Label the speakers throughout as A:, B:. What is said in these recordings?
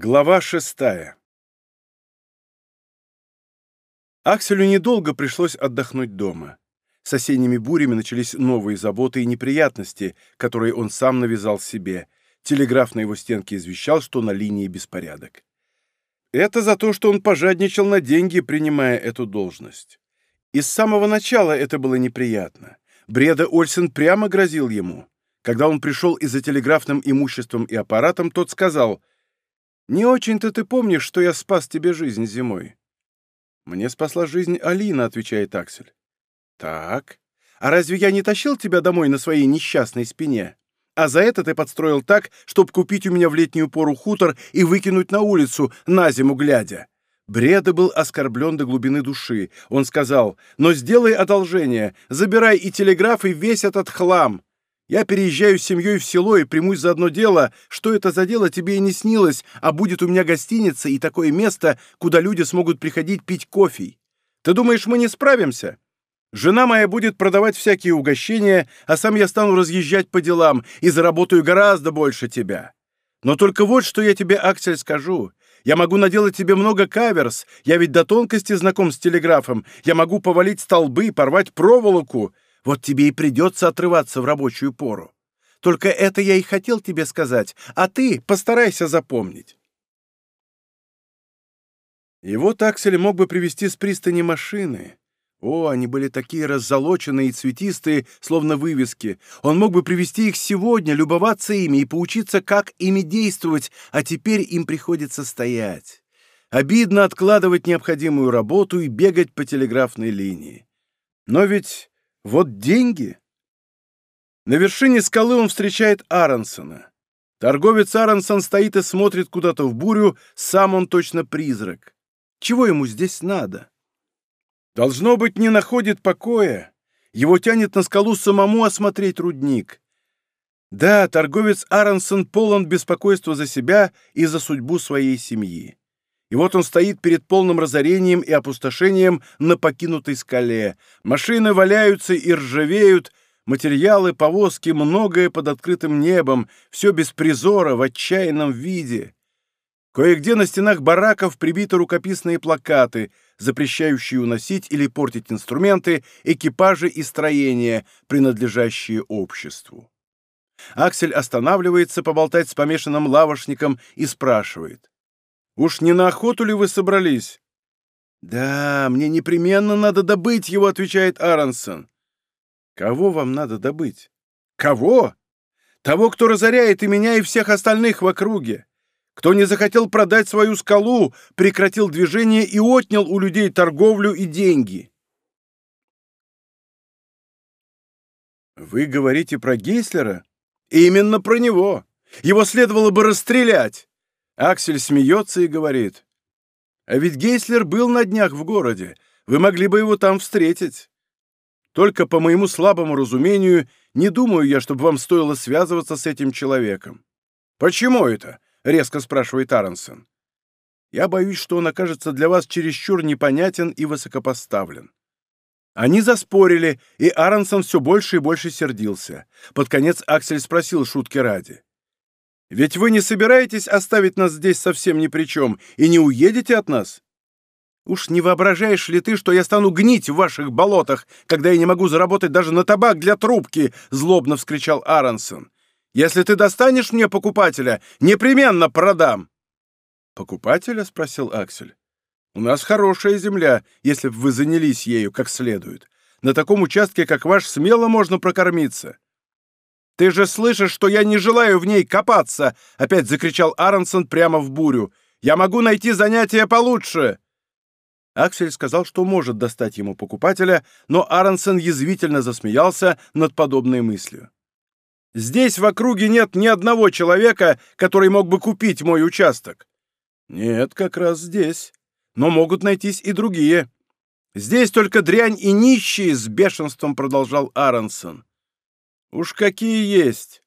A: Глава шестая Акселю недолго пришлось отдохнуть дома. С осенними бурями начались новые заботы и неприятности, которые он сам навязал себе. Телеграф на его стенке извещал, что на линии беспорядок. Это за то, что он пожадничал на деньги, принимая эту должность. И с самого начала это было неприятно. Бреда Ольсен прямо грозил ему. Когда он пришел и за телеграфным имуществом и аппаратом, тот сказал — не очень-то ты помнишь, что я спас тебе жизнь зимой. Мне спасла жизнь Алина, отвечает Аксель. Так. А разве я не тащил тебя домой на своей несчастной спине? А за это ты подстроил так, чтобы купить у меня в летнюю пору хутор и выкинуть на улицу, на зиму глядя. Бреда был оскорблен до глубины души. Он сказал, «Но сделай одолжение, забирай и телеграф, и весь этот хлам. Я переезжаю с семьей в село и примусь за одно дело. Что это за дело, тебе и не снилось, а будет у меня гостиница и такое место, куда люди смогут приходить пить кофе. Ты думаешь, мы не справимся? Жена моя будет продавать всякие угощения, а сам я стану разъезжать по делам и заработаю гораздо больше тебя. Но только вот что я тебе, Аксель, скажу. Я могу наделать тебе много каверс, я ведь до тонкости знаком с телеграфом, я могу повалить столбы, порвать проволоку, вот тебе и придется отрываться в рабочую пору. Только это я и хотел тебе сказать, а ты постарайся запомнить. И вот Аксель мог бы привезти с пристани машины. О, они были такие раззолоченные и цветистые, словно вывески. Он мог бы привезти их сегодня, любоваться ими и поучиться, как ими действовать, а теперь им приходится стоять. Обидно откладывать необходимую работу и бегать по телеграфной линии. Но ведь вот деньги. На вершине скалы он встречает Аронсона. Торговец Аронсон стоит и смотрит куда-то в бурю, сам он точно призрак. Чего ему здесь надо? Должно быть, не находит покоя. Его тянет на скалу самому осмотреть рудник. Да, торговец Аронсон полон беспокойства за себя и за судьбу своей семьи. И вот он стоит перед полным разорением и опустошением на покинутой скале. Машины валяются и ржавеют, материалы, повозки, многое под открытым небом, все без призора, в отчаянном виде. Кое-где на стенах бараков прибиты рукописные плакаты, запрещающие уносить или портить инструменты, экипажи и строения, принадлежащие обществу. Аксель останавливается поболтать с помешанным лавошником и спрашивает. Уж не на охоту ли вы собрались?» «Да, мне непременно надо добыть его», — отвечает Аронсон. «Кого вам надо добыть?» «Кого? Того, кто разоряет и меня, и всех остальных в округе. Кто не захотел продать свою скалу, прекратил движение и отнял у людей торговлю и деньги». «Вы говорите про Гейслера?» «Именно про него. Его следовало бы расстрелять». Аксель смеется и говорит. «А ведь Гейслер был на днях в городе. Вы могли бы его там встретить. Только по моему слабому разумению, не думаю я, чтобы вам стоило связываться с этим человеком». «Почему это?» — резко спрашивает Аронсон. «Я боюсь, что он окажется для вас чересчур непонятен и высокопоставлен». Они заспорили, и Аронсон все больше и больше сердился. Под конец Аксель спросил шутки ради. Ведь вы не собираетесь оставить нас здесь совсем ни при чем и не уедете от нас? Уж не воображаешь ли ты, что я стану гнить в ваших болотах, когда я не могу заработать даже на табак для трубки?» — злобно вскричал Аронсон. «Если ты достанешь мне покупателя, непременно продам!» «Покупателя?» — спросил Аксель. «У нас хорошая земля, если бы вы занялись ею как следует. На таком участке, как ваш, смело можно прокормиться. «Ты же слышишь, что я не желаю в ней копаться!» — опять закричал Аронсон прямо в бурю. «Я могу найти занятие получше!» Аксель сказал, что может достать ему покупателя, но Аронсон язвительно засмеялся над подобной мыслью. «Здесь в округе нет ни одного человека, который мог бы купить мой участок». «Нет, как раз здесь. Но могут найтись и другие». «Здесь только дрянь и нищие!» — с бешенством продолжал Аронсон. «Уж какие есть!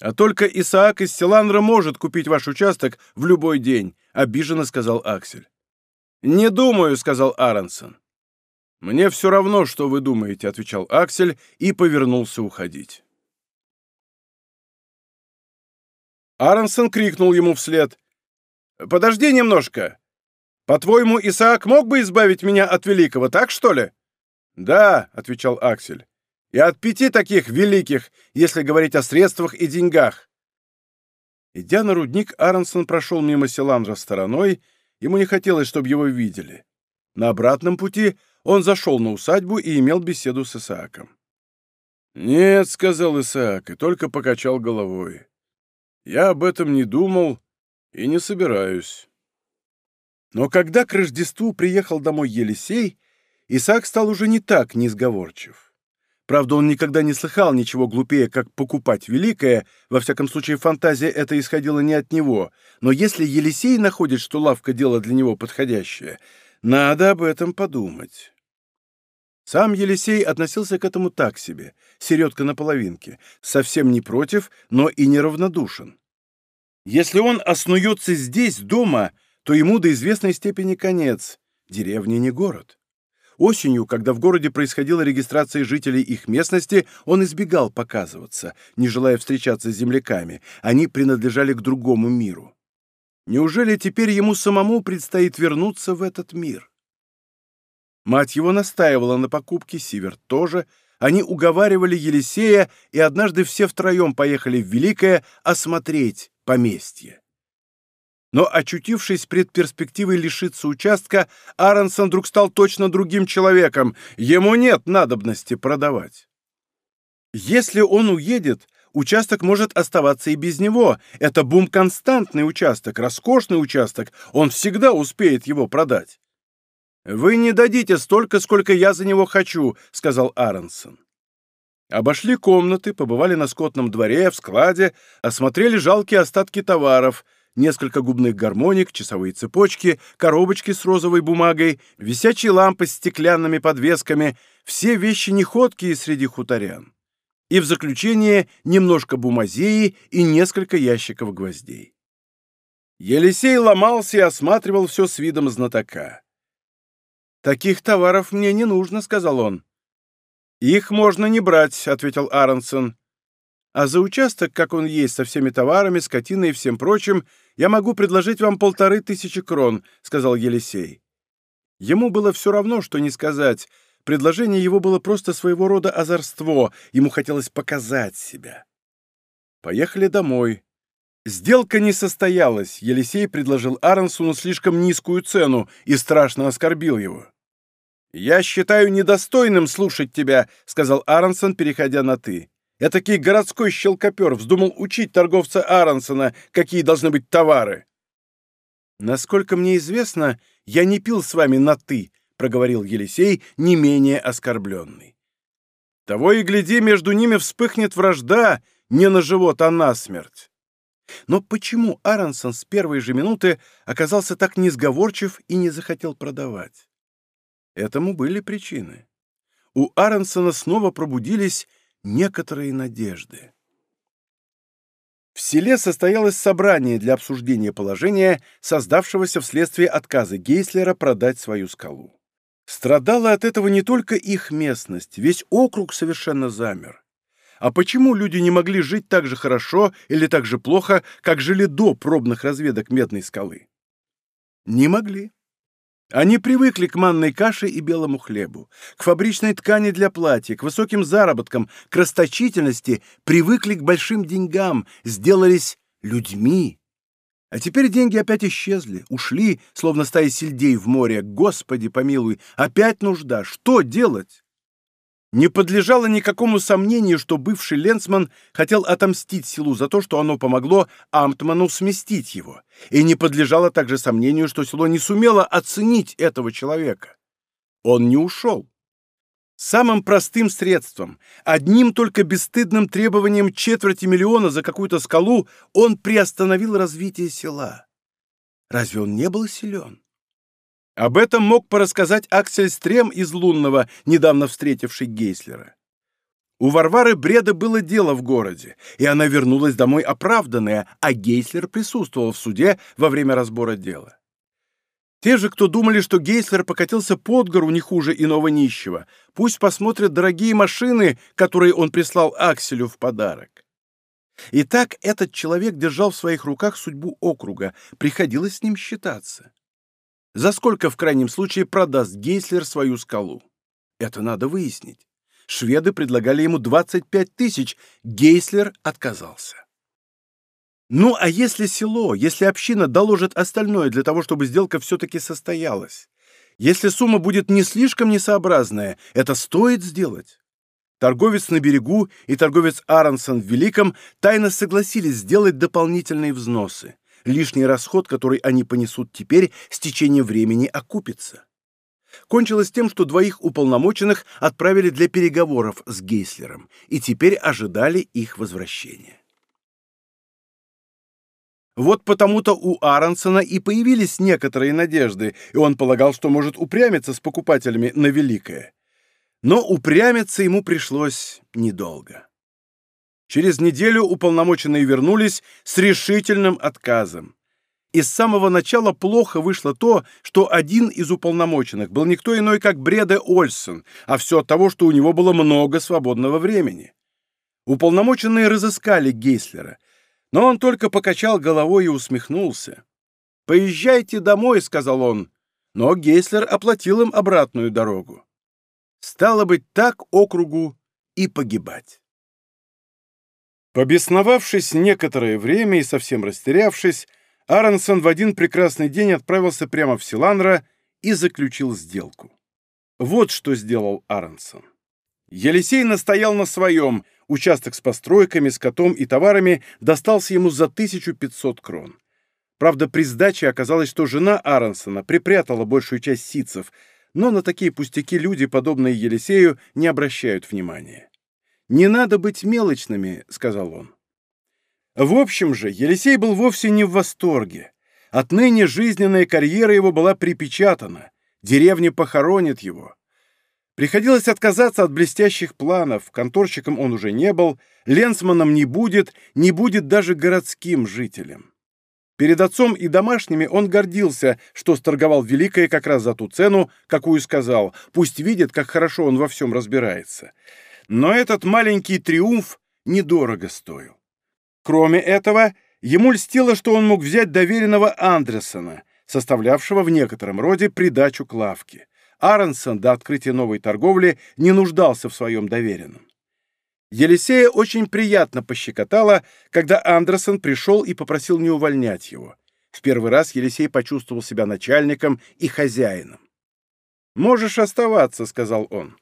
A: А только Исаак из Селандра может купить ваш участок в любой день», — обиженно сказал Аксель. «Не думаю», — сказал Аронсон. «Мне все равно, что вы думаете», — отвечал Аксель и повернулся уходить. Аронсон крикнул ему вслед. Подожди немножко. По-твоему, Исаак мог бы избавить меня от великого, так что ли? Да, отвечал Аксель. И от пяти таких великих, если говорить о средствах и деньгах. Идя на рудник, Аронсон прошел мимо Селандра стороной, ему не хотелось, чтобы его видели. На обратном пути он зашел на усадьбу и имел беседу с Исааком. «Нет», — сказал Исаак, и только покачал головой. «Я об этом не думал и не собираюсь». Но когда к Рождеству приехал домой Елисей, Исаак стал уже не так несговорчив. Правда, он никогда не слыхал ничего глупее, как покупать великое, во всяком случае фантазия эта исходила не от него, но если Елисей находит, что лавка — дело для него подходящее, надо об этом подумать. Сам Елисей относился к этому так себе, середка на половинке, совсем не против, но и неравнодушен. Если он оснуется здесь, дома, то ему до известной степени конец. Деревня не город. Осенью, когда в городе происходила регистрация жителей их местности, он избегал показываться, не желая встречаться с земляками. Они принадлежали к другому миру. Неужели теперь ему самому предстоит вернуться в этот мир? Мать его настаивала на покупке, Сиверт тоже. Они уговаривали Елисея, и однажды все втроем поехали в Великое осмотреть поместье. Но, очутившись пред перспективой лишиться участка, Аронсон вдруг стал точно другим человеком. Ему нет надобности продавать. Если он уедет, участок может оставаться и без него. Это бум-константный участок, роскошный участок. Он всегда успеет его продать. «Вы не дадите столько, сколько я за него хочу», — сказал Аронсон. Обошли комнаты, побывали на скотном дворе, в складе, осмотрели жалкие остатки товаров — несколько губных гармоник, часовые цепочки, коробочки с розовой бумагой, висячие лампы с стеклянными подвесками — все вещи неходкие среди хуторян. И в заключение немножко бумазеи и несколько ящиков гвоздей. Елисей ломался и осматривал все с видом знатока. «Таких товаров мне не нужно», — сказал он. «Их можно не брать», — ответил Аронсон. «А за участок, как он есть, со всеми товарами, скотиной и всем прочим, я могу предложить вам полторы тысячи крон», — сказал Елисей. Ему было все равно, что не сказать. Предложение его было просто своего рода озорство, ему хотелось показать себя. Поехали домой. Сделка не состоялась, Елисей предложил Аронсону слишком низкую цену и страшно оскорбил его. «Я считаю недостойным слушать тебя», — сказал Аронсон, переходя на «ты». Этакий городской щелкопер вздумал учить торговца Аронсона, какие должны быть товары. «Насколько мне известно, я не пил с вами на «ты», — проговорил Елисей, не менее оскорбленный. Того и гляди, между ними вспыхнет вражда не на живот, а на смерть. Но почему Аронсон с первой же минуты оказался так несговорчив и не захотел продавать? Этому были причины. У Аронсона снова пробудились некоторые надежды. В селе состоялось собрание для обсуждения положения, создавшегося вследствие отказа Гейслера продать свою скалу. Страдала от этого не только их местность, весь округ совершенно замер. А почему люди не могли жить так же хорошо или так же плохо, как жили до пробных разведок Медной скалы? Не могли. Они привыкли к манной каше и белому хлебу, к фабричной ткани для платья, к высоким заработкам, к расточительности, привыкли к большим деньгам, сделались людьми. А теперь деньги опять исчезли, ушли, словно стая сельдей в море. Господи помилуй, опять нужда. Что делать? Не подлежало никакому сомнению, что бывший Ленцман хотел отомстить селу за то, что оно помогло Амтману сместить его. И не подлежало также сомнению, что село не сумело оценить этого человека. Он не ушел. Самым простым средством, одним только бесстыдным требованием четверти миллиона за какую-то скалу он приостановил развитие села. Разве он не был силен? Об этом мог порассказать Аксель Стрем из Лунного, недавно встретивший Гейслера. У Варвары Бреда было дело в городе, и она вернулась домой оправданная, а Гейслер присутствовал в суде во время разбора дела. Те же, кто думали, что Гейслер покатился под гору не хуже иного нищего, пусть посмотрят дорогие машины, которые он прислал Акселю в подарок. Итак, этот человек держал в своих руках судьбу округа, приходилось с ним считаться. За сколько в крайнем случае продаст Гейслер свою скалу? Это надо выяснить. Шведы предлагали ему 25 тысяч, Гейслер отказался. Ну, а если село, если община доложит остальное для того, чтобы сделка все-таки состоялась? Если сумма будет не слишком несообразная, это стоит сделать. Торговец на берегу и торговец Аронсон в Великом тайно согласились сделать дополнительные взносы. Лишний расход, который они понесут теперь, с течением времени окупится. Кончилось тем, что двоих уполномоченных отправили для переговоров с Гейслером и теперь ожидали их возвращения. Вот потому-то у Аронсона и появились некоторые надежды, и он полагал, что может упрямиться с покупателями на Великое. Но упрямиться ему пришлось недолго. Через неделю уполномоченные вернулись с решительным отказом. И с самого начала плохо вышло то, что один из уполномоченных был никто иной, как Бреде Ольсон, а все от того, что у него было много свободного времени. Уполномоченные разыскали Гейслера, но он только покачал головой и усмехнулся. «Поезжайте домой», — сказал он, но Гейслер оплатил им обратную дорогу. Стало быть, так округу и погибать. Побесновавшись некоторое время и совсем растерявшись, Аронсон в один прекрасный день отправился прямо в Силанра и заключил сделку. Вот что сделал Аронсон. Елисей настоял на своем, Участок с постройками, скотом и товарами достался ему за 1500 крон. Правда, при сдаче оказалось, что жена Аронсона припрятала большую часть ситцев, но на такие пустяки люди, подобные Елисею, не обращают внимания. «Не надо быть мелочными», — сказал он. В общем же, Елисей был вовсе не в восторге. Отныне жизненная карьера его была припечатана, деревня похоронит его. Приходилось отказаться от блестящих планов, конторщиком он уже не был, ленсманом не будет, не будет даже городским жителем. Перед отцом и домашними он гордился, что сторговал Великое как раз за ту цену, какую сказал, пусть видит, как хорошо он во всем разбирается. Но этот маленький триумф недорого стоил. Кроме этого, ему льстило, что он мог взять доверенного Андерсона, составлявшего в некотором роде придачу к лавке. Аронсон до открытия новой торговли не нуждался в своем доверенном. Елисея очень приятно пощекотало, когда Андерсон пришел и попросил не увольнять его. В первый раз Елисей почувствовал себя начальником и хозяином. «Можешь оставаться», — сказал он.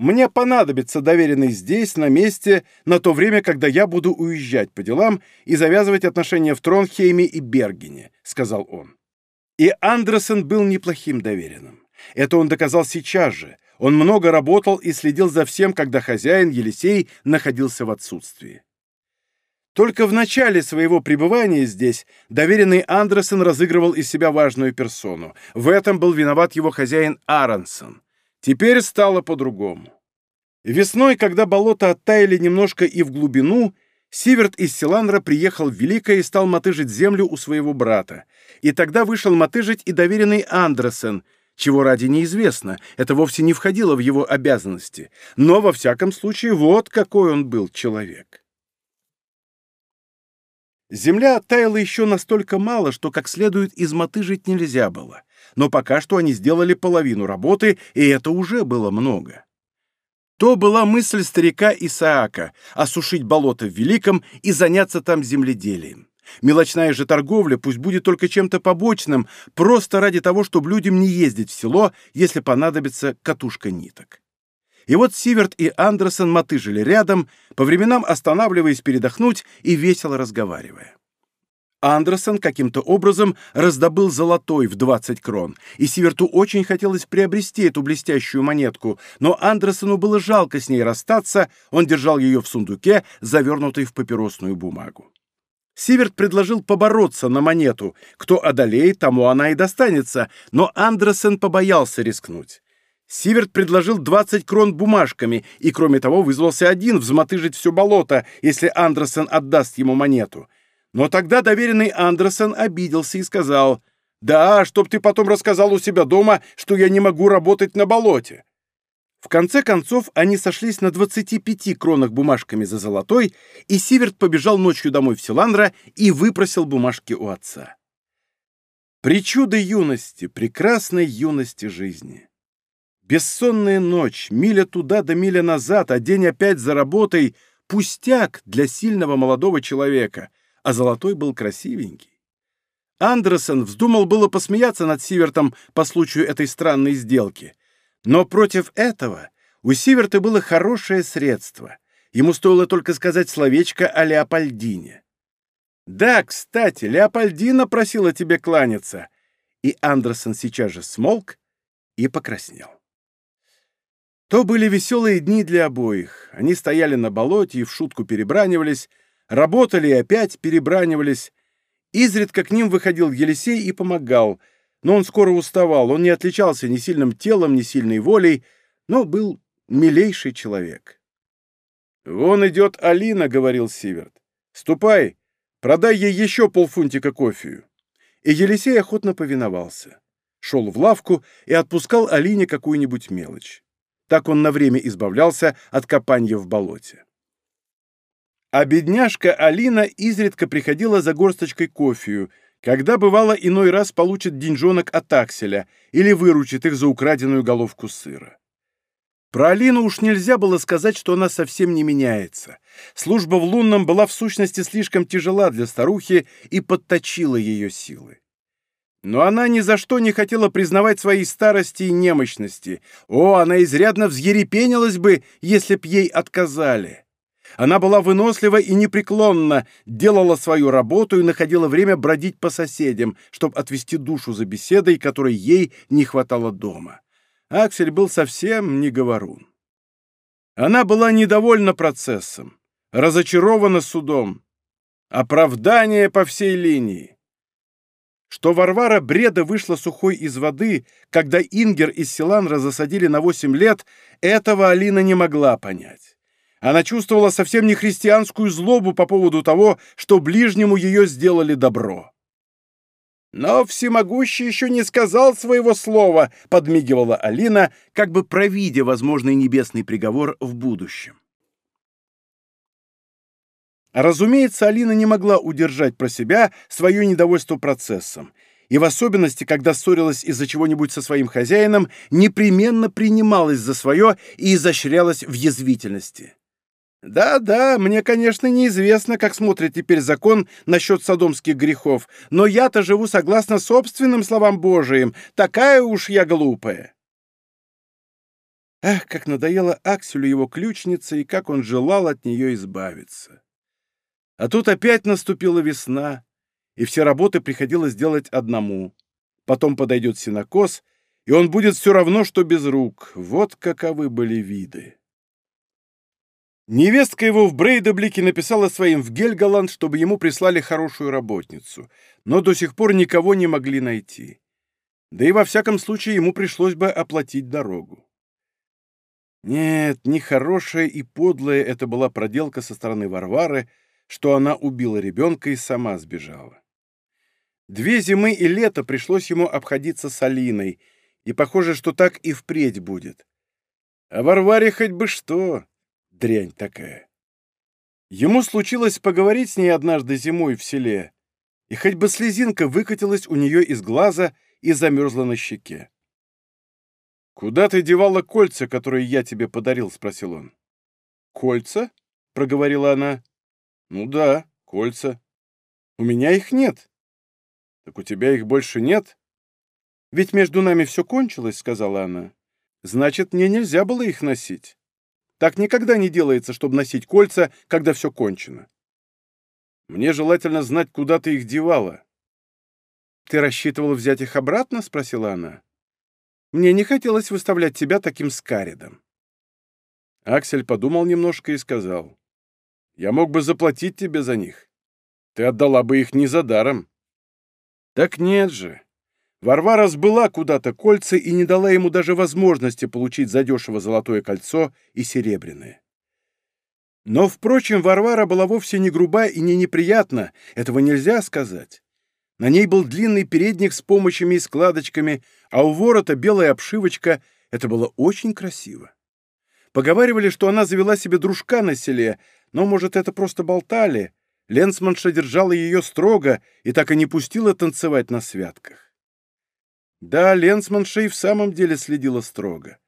A: «Мне понадобится доверенный здесь, на месте, на то время, когда я буду уезжать по делам и завязывать отношения в Тронхейме и Бергене», — сказал он. И Андерсон был неплохим доверенным. Это он доказал сейчас же. Он много работал и следил за всем, когда хозяин Елисей находился в отсутствии. Только в начале своего пребывания здесь доверенный Андерсон разыгрывал из себя важную персону. В этом был виноват его хозяин Аронсон. Теперь стало по-другому. Весной, когда болота оттаяли немножко и в глубину, Сиверт из Силанра приехал в Великое и стал мотыжить землю у своего брата. И тогда вышел мотыжить и доверенный Андерсен, чего ради неизвестно, это вовсе не входило в его обязанности. Но, во всяком случае, вот какой он был человек. Земля оттаяла еще настолько мало, что как следует измотыжить нельзя было. Но пока что они сделали половину работы, и это уже было много. То была мысль старика Исаака — осушить болото в Великом и заняться там земледелием. Мелочная же торговля пусть будет только чем-то побочным, просто ради того, чтобы людям не ездить в село, если понадобится катушка ниток. И вот Сиверт и Андерсон мотыжили рядом, по временам останавливаясь передохнуть и весело разговаривая. Андерсон каким-то образом раздобыл золотой в 20 крон, и Сиверту очень хотелось приобрести эту блестящую монетку, но Андерсону было жалко с ней расстаться, он держал ее в сундуке, завернутой в папиросную бумагу. Сиверт предложил побороться на монету. Кто одолеет, тому она и достанется, но Андерсон побоялся рискнуть. Сиверт предложил 20 крон бумажками и, кроме того, вызвался один взмотыжить все болото, если Андерсон отдаст ему монету — но тогда доверенный Андерсон обиделся и сказал, «Да, чтоб ты потом рассказал у себя дома, что я не могу работать на болоте». В конце концов, они сошлись на 25 кронах бумажками за золотой, и Сиверт побежал ночью домой в Силандра и выпросил бумажки у отца. Причуды юности, прекрасной юности жизни. Бессонная ночь, миля туда да миля назад, а день опять за работой — пустяк для сильного молодого человека, а золотой был красивенький. Андерсон вздумал было посмеяться над Сивертом по случаю этой странной сделки. Но против этого у Сиверта было хорошее средство. Ему стоило только сказать словечко о Леопольдине. «Да, кстати, Леопольдина просила тебе кланяться». И Андерсон сейчас же смолк и покраснел. То были веселые дни для обоих. Они стояли на болоте и в шутку перебранивались, работали и опять перебранивались. Изредка к ним выходил Елисей и помогал, но он скоро уставал, он не отличался ни сильным телом, ни сильной волей, но был милейший человек. «Вон идет Алина», — говорил Сиверт. «Ступай, Продай ей еще полфунтика кофею». И Елисей охотно повиновался. Шел в лавку и отпускал Алине какую-нибудь мелочь. Так он на время избавлялся от копанья в болоте. А бедняжка Алина изредка приходила за горсточкой кофею, когда, бывало, иной раз получит деньжонок от акселя или выручит их за украденную головку сыра. Про Алину уж нельзя было сказать, что она совсем не меняется. Служба в лунном была в сущности слишком тяжела для старухи и подточила ее силы. Но она ни за что не хотела признавать своей старости и немощности. О, она изрядно взъерепенилась бы, если б ей отказали. Она была вынослива и непреклонна, делала свою работу и находила время бродить по соседям, чтобы отвести душу за беседой, которой ей не хватало дома. Аксель был совсем не говорун. Она была недовольна процессом, разочарована судом. Оправдание по всей линии. Что Варвара Бреда вышла сухой из воды, когда Ингер из Силанра засадили на восемь лет, этого Алина не могла понять. Она чувствовала совсем не христианскую злобу по поводу того, что ближнему ее сделали добро. «Но всемогущий еще не сказал своего слова», — подмигивала Алина, как бы провидя возможный небесный приговор в будущем. Разумеется, Алина не могла удержать про себя свое недовольство процессом, и в особенности, когда ссорилась из-за чего-нибудь со своим хозяином, непременно принималась за свое и изощрялась в язвительности. Да-да, мне, конечно, неизвестно, как смотрит теперь закон насчет содомских грехов, но я-то живу согласно собственным словам Божиим. Такая уж я глупая. Ах, как надоело Акселю его ключница, и как он желал от нее избавиться. А тут опять наступила весна, и все работы приходилось делать одному. Потом подойдет синокос, и он будет все равно, что без рук. Вот каковы были виды. Невестка его в Брейдаблике написала своим в Гельголанд, чтобы ему прислали хорошую работницу, но до сих пор никого не могли найти. Да и во всяком случае ему пришлось бы оплатить дорогу. Нет, нехорошая и подлая это была проделка со стороны Варвары, что она убила ребенка и сама сбежала. Две зимы и лето пришлось ему обходиться с Алиной, и похоже, что так и впредь будет. А Варваре хоть бы что, дрянь такая. Ему случилось поговорить с ней однажды зимой в селе, и хоть бы слезинка выкатилась у нее из глаза и замерзла на щеке. «Куда ты девала кольца, которые я тебе подарил?» — спросил он. «Кольца?» — проговорила она. «Ну да, кольца. У меня их нет». «Так у тебя их больше нет?» «Ведь между нами все кончилось», — сказала она. «Значит, мне нельзя было их носить». Так никогда не делается, чтобы носить кольца, когда все кончено. Мне желательно знать, куда ты их девала. Ты рассчитывала взять их обратно? спросила она. Мне не хотелось выставлять тебя таким скаридом. Аксель подумал немножко и сказал. Я мог бы заплатить тебе за них. Ты отдала бы их не за даром. Так нет же. Варвара сбыла куда-то кольца и не дала ему даже возможности получить задешево золотое кольцо и серебряное. Но, впрочем, Варвара была вовсе не груба и не неприятна, этого нельзя сказать. На ней был длинный передник с помощами и складочками, а у ворота белая обшивочка. Это было очень красиво. Поговаривали, что она завела себе дружка на селе, но, может, это просто болтали. Ленсманша держала ее строго и так и не пустила танцевать на святках. Да, Ленсманша и в самом деле следила строго.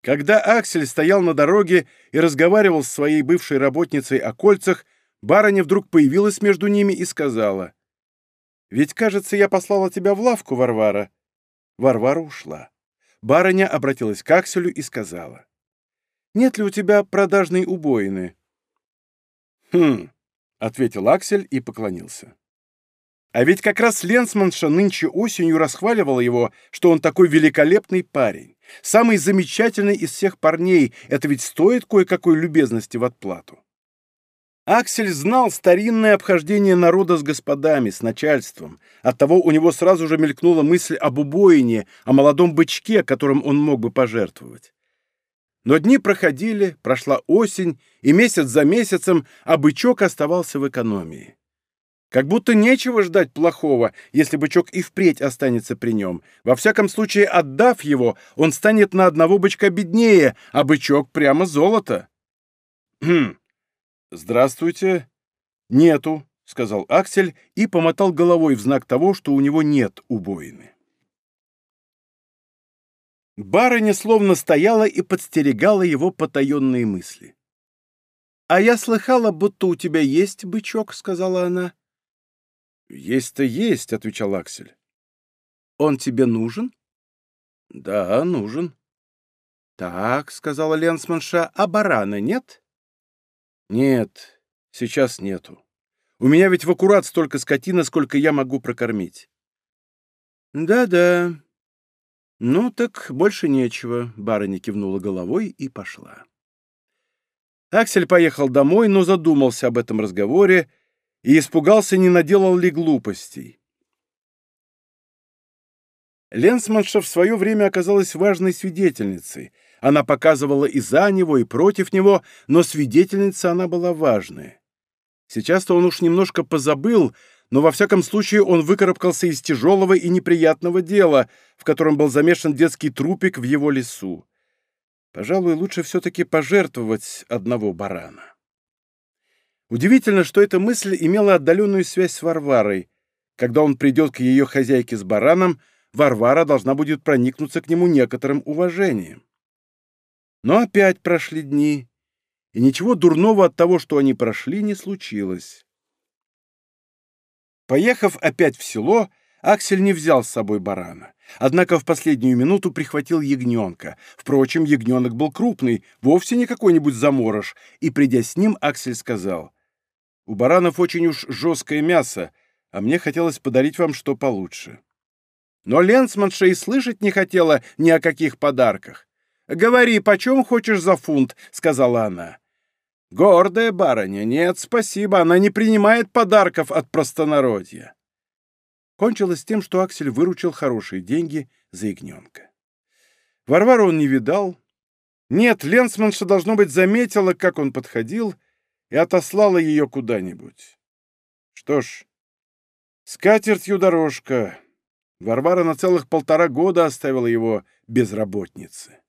A: Когда Аксель стоял на дороге и разговаривал с своей бывшей работницей о кольцах, барыня вдруг появилась между ними и сказала, «Ведь, кажется, я послала тебя в лавку, Варвара». Варвара ушла. Барыня обратилась к Акселю и сказала, «Нет ли у тебя продажной убоины?» «Хм», — ответил Аксель и поклонился. А ведь как раз Ленсманша нынче осенью расхваливала его, что он такой великолепный парень. Самый замечательный из всех парней. Это ведь стоит кое-какой любезности в отплату. Аксель знал старинное обхождение народа с господами, с начальством. Оттого у него сразу же мелькнула мысль об убоине, о молодом бычке, которым он мог бы пожертвовать. Но дни проходили, прошла осень, и месяц за месяцем, а бычок оставался в экономии. Как будто нечего ждать плохого, если бычок и впредь останется при нем. Во всяком случае, отдав его, он станет на одного бычка беднее, а бычок прямо золото. «Хм, здравствуйте». «Нету», — сказал Аксель и помотал головой в знак того, что у него нет убоины. Барыня словно стояла и подстерегала его потаенные мысли. «А я слыхала, будто у тебя есть бычок», — сказала она. «Есть-то есть», — отвечал Аксель. «Он тебе нужен?» «Да, нужен». «Так», — сказала Ленсманша, — «а барана нет?» «Нет, сейчас нету. У меня ведь в аккурат столько скотина, сколько я могу прокормить». «Да-да. Ну так больше нечего», — барыня кивнула головой и пошла. Аксель поехал домой, но задумался об этом разговоре и испугался, не наделал ли глупостей. Ленсманша в свое время оказалась важной свидетельницей. Она показывала и за него, и против него, но свидетельница она была важная. Сейчас-то он уж немножко позабыл, но во всяком случае он выкарабкался из тяжелого и неприятного дела, в котором был замешан детский трупик в его лесу. Пожалуй, лучше все-таки пожертвовать одного барана. Удивительно, что эта мысль имела отдаленную связь с Варварой. Когда он придет к ее хозяйке с бараном, Варвара должна будет проникнуться к нему некоторым уважением. Но опять прошли дни, и ничего дурного от того, что они прошли, не случилось. Поехав опять в село, Аксель не взял с собой барана. Однако в последнюю минуту прихватил ягненка. Впрочем, ягненок был крупный, вовсе не какой-нибудь заморож, и, придя с ним, Аксель сказал, у баранов очень уж жесткое мясо, а мне хотелось подарить вам что получше. Но Ленсманша и слышать не хотела ни о каких подарках. «Говори, почем хочешь за фунт?» — сказала она. «Гордая барыня, нет, спасибо, она не принимает подарков от простонародья». Кончилось тем, что Аксель выручил хорошие деньги за ягненка. Варвару он не видал. Нет, Ленсманша, должно быть, заметила, как он подходил — и отослала ее куда-нибудь. Что ж, скатертью дорожка. Варвара на целых полтора года оставила его без работницы.